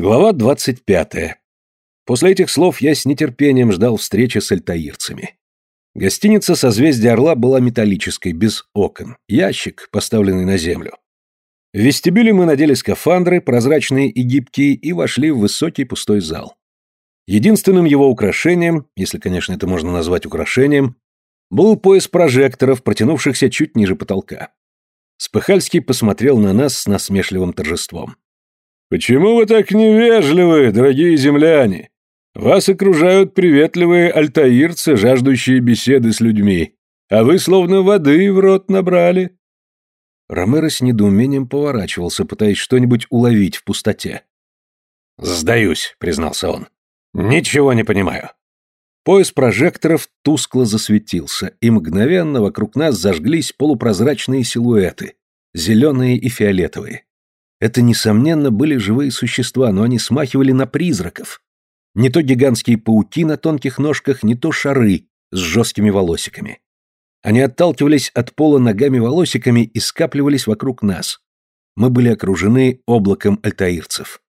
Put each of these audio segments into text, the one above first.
Глава 25. После этих слов я с нетерпением ждал встречи с альтаирцами. Гостиница «Созвездие Орла» была металлической, без окон. Ящик, поставленный на землю. В вестибюле мы надели скафандры, прозрачные и гибкие, и вошли в высокий пустой зал. Единственным его украшением, если, конечно, это можно назвать украшением, был пояс прожекторов, протянувшихся чуть ниже потолка. Спыхальский посмотрел на нас с насмешливым торжеством. «Почему вы так невежливы, дорогие земляне? Вас окружают приветливые альтаирцы, жаждущие беседы с людьми, а вы словно воды в рот набрали». Ромеро с недоумением поворачивался, пытаясь что-нибудь уловить в пустоте. «Сдаюсь», — признался он. «Ничего не понимаю». Пояс прожекторов тускло засветился, и мгновенно вокруг нас зажглись полупрозрачные силуэты, зеленые и фиолетовые. Это, несомненно, были живые существа, но они смахивали на призраков. Не то гигантские пауки на тонких ножках, не то шары с жесткими волосиками. Они отталкивались от пола ногами-волосиками и скапливались вокруг нас. Мы были окружены облаком альтаирцев.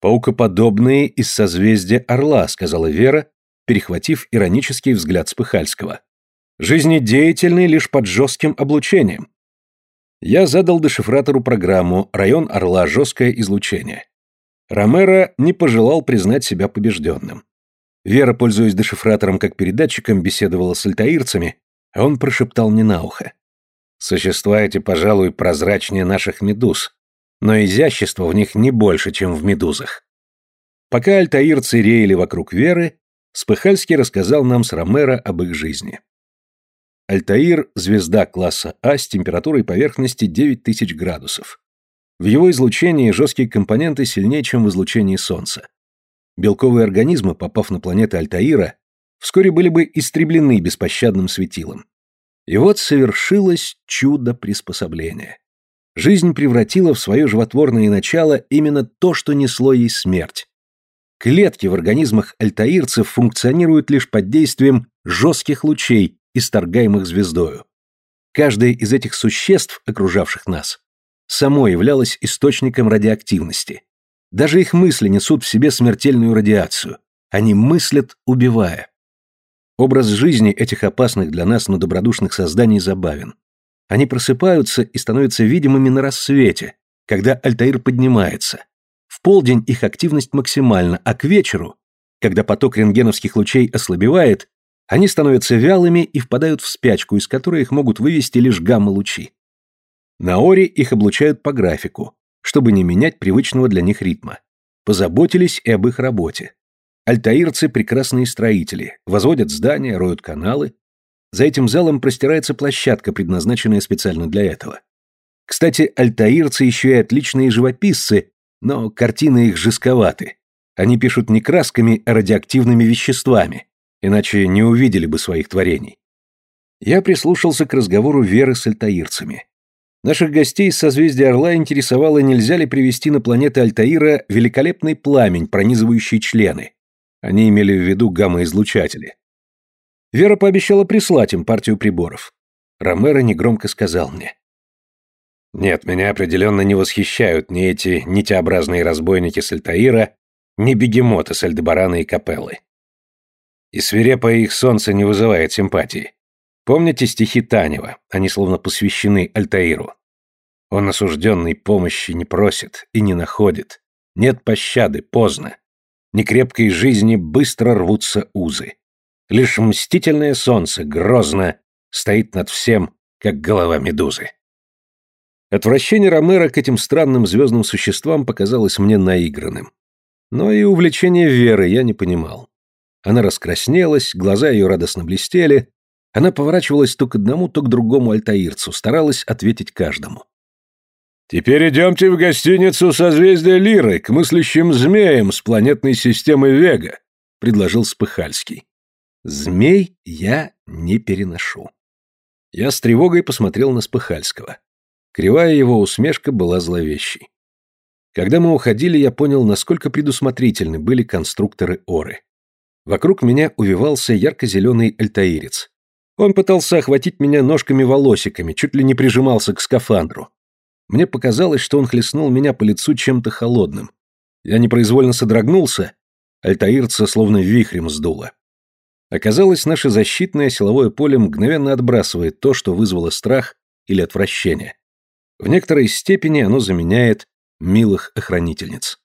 «Паукоподобные из созвездия Орла», — сказала Вера, перехватив иронический взгляд Спыхальского. «Жизнедеятельные лишь под жестким облучением. Я задал дешифратору программу «Район Орла. Жесткое излучение». Ромеро не пожелал признать себя побежденным. Вера, пользуясь дешифратором как передатчиком, беседовала с альтаирцами, а он прошептал мне на ухо. «Существа эти, пожалуй, прозрачнее наших медуз, но изящество в них не больше, чем в медузах». Пока альтаирцы реяли вокруг Веры, Спыхальский рассказал нам с Ромеро об их жизни. Альтаир – звезда класса А с температурой поверхности 9000 градусов. В его излучении жесткие компоненты сильнее, чем в излучении Солнца. Белковые организмы, попав на планеты Альтаира, вскоре были бы истреблены беспощадным светилом. И вот совершилось чудо приспособления. Жизнь превратила в свое животворное начало именно то, что несло ей смерть. Клетки в организмах альтаирцев функционируют лишь под действием жестких лучей, исторгаемых звездою. Каждое из этих существ, окружавших нас, само являлось источником радиоактивности. Даже их мысли несут в себе смертельную радиацию. Они мыслят, убивая. Образ жизни этих опасных для нас, но добродушных созданий забавен. Они просыпаются и становятся видимыми на рассвете, когда Альтаир поднимается. В полдень их активность максимальна, а к вечеру, когда поток рентгеновских лучей ослабевает, они становятся вялыми и впадают в спячку, из которой их могут вывести лишь гамма-лучи. На Оре их облучают по графику, чтобы не менять привычного для них ритма. Позаботились и об их работе. Альтаирцы – прекрасные строители, возводят здания, роют каналы. За этим залом простирается площадка, предназначенная специально для этого. Кстати, альтаирцы еще и отличные живописцы, но картины их жестковаты. Они пишут не красками, а радиоактивными веществами, иначе не увидели бы своих творений. Я прислушался к разговору Веры с альтаирцами. Наших гостей из созвездия Орла интересовало, нельзя ли привести на планеты Альтаира великолепный пламень, пронизывающий члены. Они имели в виду гамма-излучатели. Вера пообещала прислать им партию приборов. Ромеро негромко сказал мне. «Нет, меня определенно не восхищают ни эти нитеобразные разбойники с Альтаира, ни бегемоты с Альдебарана и Капеллы. И свирепое их солнце не вызывает симпатии. Помните стихи Танева? Они словно посвящены Альтаиру. Он осужденный помощи не просит и не находит. Нет пощады, поздно. Некрепкой жизни быстро рвутся узы. Лишь мстительное солнце, грозно, стоит над всем, как голова медузы. Отвращение Ромера к этим странным звездным существам показалось мне наигранным. Но и увлечение Веры я не понимал. Она раскраснелась, глаза ее радостно блестели. Она поворачивалась то к одному, то к другому альтаирцу, старалась ответить каждому. «Теперь идемте в гостиницу созвездия Лиры, к мыслящим змеям с планетной системы Вега», — предложил Спыхальский. «Змей я не переношу». Я с тревогой посмотрел на Спыхальского. Кривая его усмешка была зловещей. Когда мы уходили, я понял, насколько предусмотрительны были конструкторы Оры. Вокруг меня увивался ярко-зеленый альтаирец. Он пытался охватить меня ножками-волосиками, чуть ли не прижимался к скафандру. Мне показалось, что он хлестнул меня по лицу чем-то холодным. Я непроизвольно содрогнулся, альтаирца словно вихрем сдуло. Оказалось, наше защитное силовое поле мгновенно отбрасывает то, что вызвало страх или отвращение. В некоторой степени оно заменяет милых охранительниц.